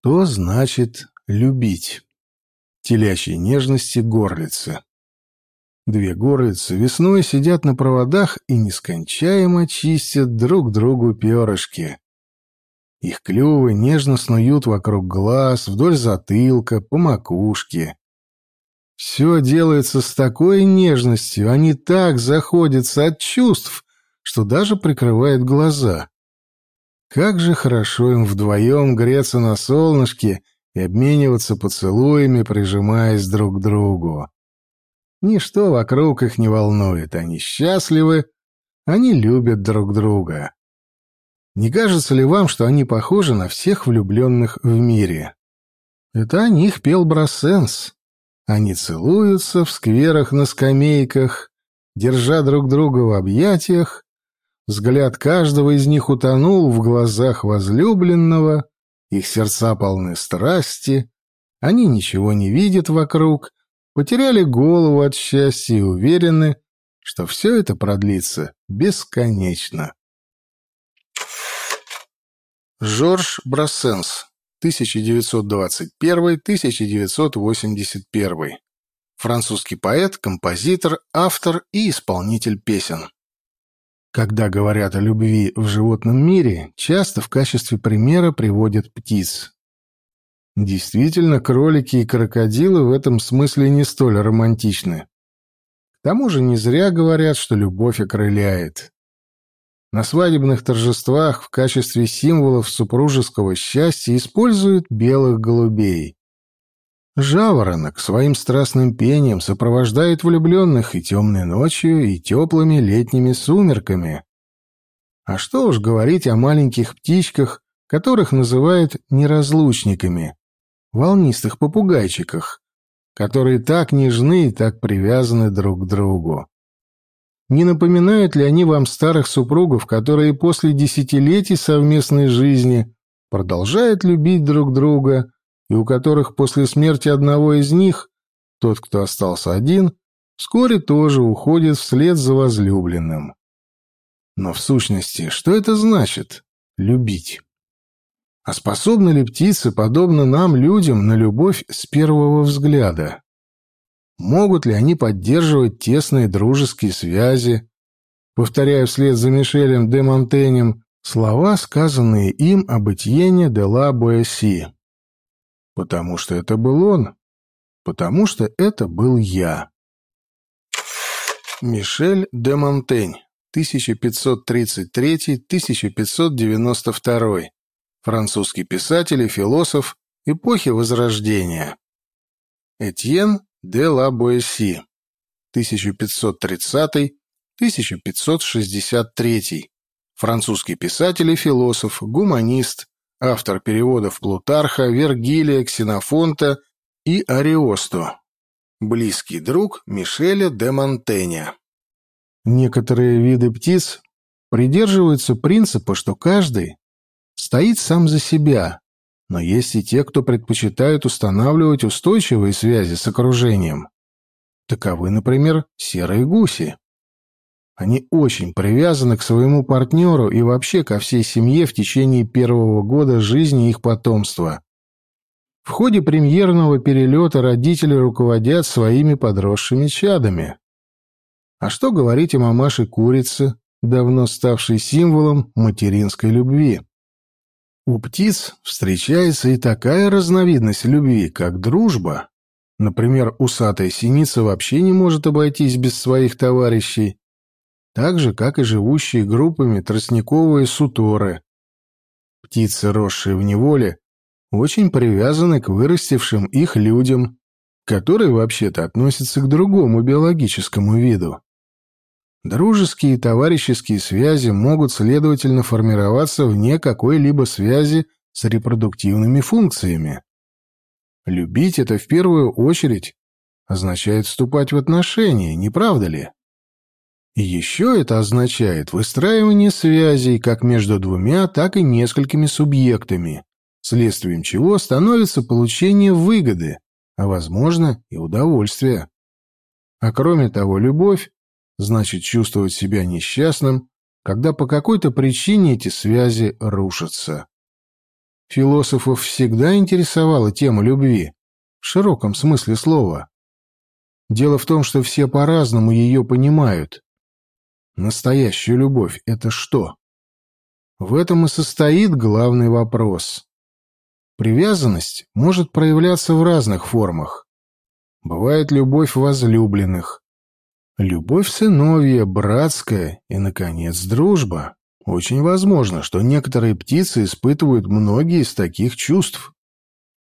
Что значит любить? Телячьей нежности горлицы. Две горлицы весной сидят на проводах и нескончаемо чистят друг другу перышки. Их клювы нежно снуют вокруг глаз, вдоль затылка, по макушке. Все делается с такой нежностью, они так заходятся от чувств, что даже прикрывают глаза. Как же хорошо им вдвоем греться на солнышке и обмениваться поцелуями, прижимаясь друг к другу. Ничто вокруг их не волнует, они счастливы, они любят друг друга. Не кажется ли вам, что они похожи на всех влюбленных в мире? Это о них пел Брассенс. Они целуются в скверах на скамейках, держа друг друга в объятиях, Взгляд каждого из них утонул в глазах возлюбленного, их сердца полны страсти, они ничего не видят вокруг, потеряли голову от счастья и уверены, что все это продлится бесконечно. Жорж Брассенс, 1921-1981. Французский поэт, композитор, автор и исполнитель песен. Когда говорят о любви в животном мире, часто в качестве примера приводят птиц. Действительно, кролики и крокодилы в этом смысле не столь романтичны. К тому же не зря говорят, что любовь окрыляет. На свадебных торжествах в качестве символов супружеского счастья используют белых голубей. Жаворонок своим страстным пением сопровождает влюбленных и темной ночью, и теплыми летними сумерками. А что уж говорить о маленьких птичках, которых называют неразлучниками, волнистых попугайчиках, которые так нежны и так привязаны друг к другу. Не напоминают ли они вам старых супругов, которые после десятилетий совместной жизни продолжают любить друг друга и у которых после смерти одного из них, тот, кто остался один, вскоре тоже уходит вслед за возлюбленным. Но в сущности, что это значит — любить? А способны ли птицы, подобно нам, людям, на любовь с первого взгляда? Могут ли они поддерживать тесные дружеские связи? Повторяю вслед за Мишелем де Монтенем слова, сказанные им об Этьене де ла Боэси. Потому что это был он. Потому что это был я. Мишель де Монтень, 1533-1592. Французский писатель и философ эпохи Возрождения. Этьен де ла Боэси, 1530-1563. Французский писатель и философ, гуманист, автор переводов Плутарха, Вергилия, Ксенофонта и Ариосту, близкий друг Мишеля де Монтеня. Некоторые виды птиц придерживаются принципа, что каждый стоит сам за себя, но есть и те, кто предпочитают устанавливать устойчивые связи с окружением. Таковы, например, серые гуси. Они очень привязаны к своему партнеру и вообще ко всей семье в течение первого года жизни их потомства. В ходе премьерного перелета родители руководят своими подросшими чадами. А что говорить о мамаше-курице, давно ставшей символом материнской любви? У птиц встречается и такая разновидность любви, как дружба. Например, усатая синица вообще не может обойтись без своих товарищей, так же, как и живущие группами тростниковые суторы. Птицы, росшие в неволе, очень привязаны к вырастившим их людям, которые вообще-то относятся к другому биологическому виду. Дружеские и товарищеские связи могут, следовательно, формироваться вне какой-либо связи с репродуктивными функциями. Любить это в первую очередь означает вступать в отношения, не правда ли? Еще это означает выстраивание связей как между двумя, так и несколькими субъектами, следствием чего становится получение выгоды, а, возможно, и удовольствия. А кроме того, любовь значит чувствовать себя несчастным, когда по какой-то причине эти связи рушатся. Философов всегда интересовала тема любви, в широком смысле слова. Дело в том, что все по-разному ее понимают. Настоящая любовь — это что? В этом и состоит главный вопрос. Привязанность может проявляться в разных формах. Бывает любовь возлюбленных, любовь сыновья, братская и, наконец, дружба. Очень возможно, что некоторые птицы испытывают многие из таких чувств.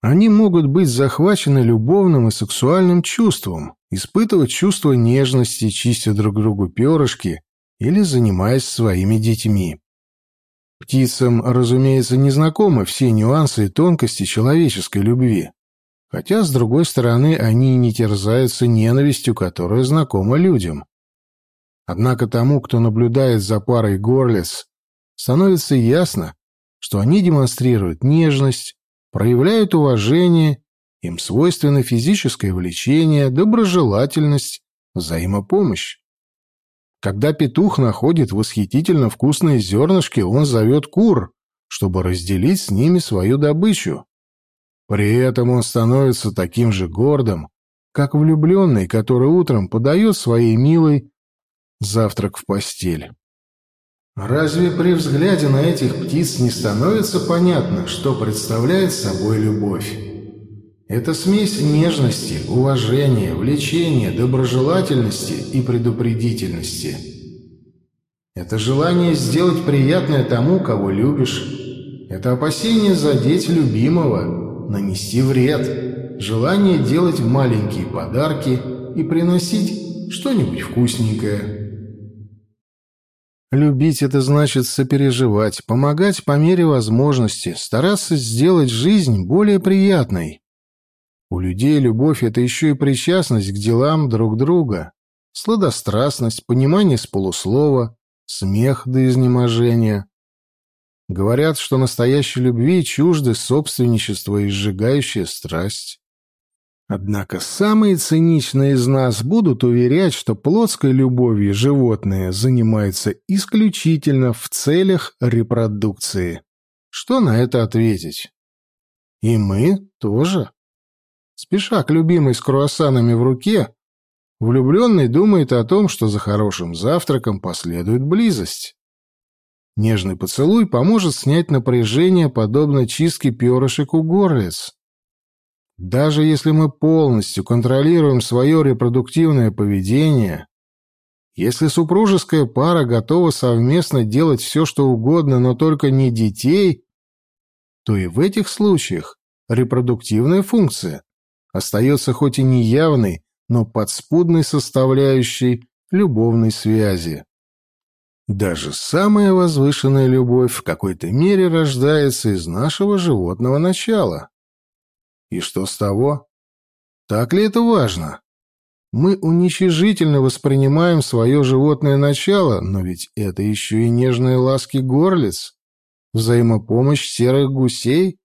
Они могут быть захвачены любовным и сексуальным чувством, испытывать чувство нежности, чистя друг другу перышки или занимаясь своими детьми. Птицам, разумеется, не знакомы все нюансы и тонкости человеческой любви, хотя, с другой стороны, они не терзаются ненавистью, которая знакома людям. Однако тому, кто наблюдает за парой горлиц, становится ясно, что они демонстрируют нежность, проявляют уважение, им свойственно физическое влечение, доброжелательность, взаимопомощь. Когда петух находит восхитительно вкусные зернышки, он зовет кур, чтобы разделить с ними свою добычу. При этом он становится таким же гордым, как влюбленный, который утром подает своей милой завтрак в постель. Разве при взгляде на этих птиц не становится понятно, что представляет собой любовь? Это смесь нежности, уважения, влечения, доброжелательности и предупредительности. Это желание сделать приятное тому, кого любишь. Это опасение задеть любимого, нанести вред. Желание делать маленькие подарки и приносить что-нибудь вкусненькое. Любить — это значит сопереживать, помогать по мере возможности, стараться сделать жизнь более приятной. У людей любовь — это еще и причастность к делам друг друга, сладострастность, понимание с полуслова, смех до изнеможения. Говорят, что настоящей любви чужды собственничество и сжигающая страсть. Однако самые циничные из нас будут уверять, что плотской любовью животные занимаются исключительно в целях репродукции. Что на это ответить? И мы тоже. Спеша к любимой с круассанами в руке, влюбленный думает о том, что за хорошим завтраком последует близость. Нежный поцелуй поможет снять напряжение, подобно чистке перышек у горлиц. Даже если мы полностью контролируем свое репродуктивное поведение, если супружеская пара готова совместно делать все, что угодно, но только не детей, то и в этих случаях репродуктивная функция остается хоть и неявной, но подспудной составляющей любовной связи. Даже самая возвышенная любовь в какой-то мере рождается из нашего животного начала. И что с того? Так ли это важно? Мы уничижительно воспринимаем свое животное начало, но ведь это еще и нежные ласки горлиц, взаимопомощь серых гусей,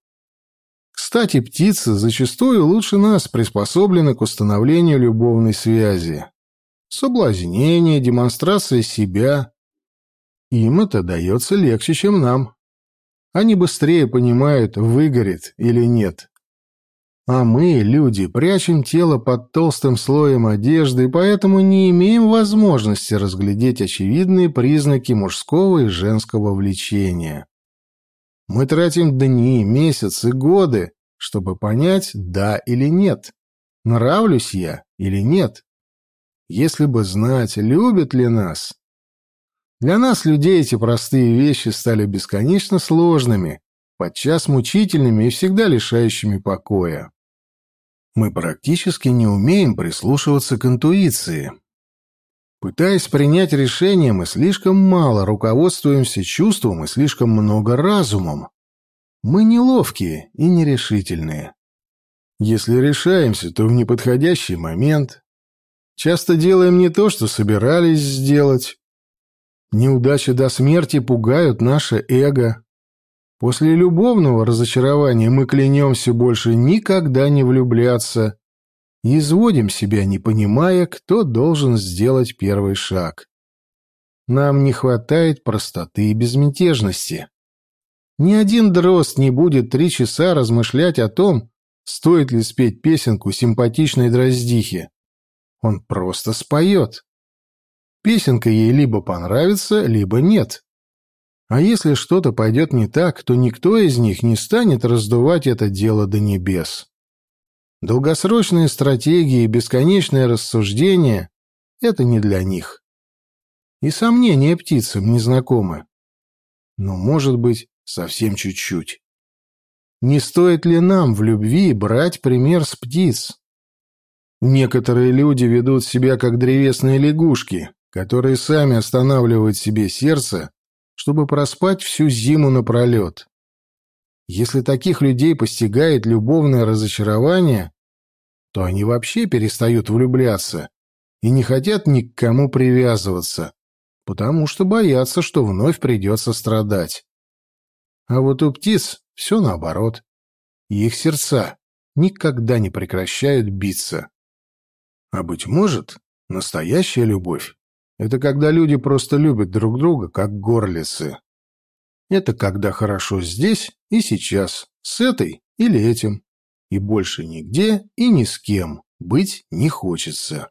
кстати, птицы зачастую лучше нас приспособлены к установлению любовной связи. Соблазнение, демонстрация себя. Им это дается легче, чем нам. Они быстрее понимают, выгорит или нет. А мы, люди, прячем тело под толстым слоем одежды, поэтому не имеем возможности разглядеть очевидные признаки мужского и женского влечения. Мы тратим дни, месяцы, годы, чтобы понять, да или нет, нравлюсь я или нет. Если бы знать, любят ли нас. Для нас, людей, эти простые вещи стали бесконечно сложными, подчас мучительными и всегда лишающими покоя. Мы практически не умеем прислушиваться к интуиции, Пытаясь принять решение, мы слишком мало руководствуемся чувством и слишком много разумом. Мы неловкие и нерешительные. Если решаемся, то в неподходящий момент. Часто делаем не то, что собирались сделать. Неудачи до смерти пугают наше эго. После любовного разочарования мы клянемся больше никогда не влюбляться изводим себя, не понимая, кто должен сделать первый шаг. Нам не хватает простоты и безмятежности. Ни один дрозд не будет три часа размышлять о том, стоит ли спеть песенку симпатичной дроздихе. Он просто споет. Песенка ей либо понравится, либо нет. А если что-то пойдет не так, то никто из них не станет раздувать это дело до небес. Долгосрочные стратегии и бесконечное рассуждение — это не для них. И сомнения птицам незнакомы. Но, может быть, совсем чуть-чуть. Не стоит ли нам в любви брать пример с птиц? Некоторые люди ведут себя как древесные лягушки, которые сами останавливают себе сердце, чтобы проспать всю зиму напролет. Если таких людей постигает любовное разочарование, то они вообще перестают влюбляться и не хотят ни к кому привязываться, потому что боятся, что вновь придется страдать. А вот у птиц все наоборот. Их сердца никогда не прекращают биться. А быть может, настоящая любовь — это когда люди просто любят друг друга, как горлицы. Это когда хорошо здесь и сейчас, с этой или этим, и больше нигде и ни с кем быть не хочется.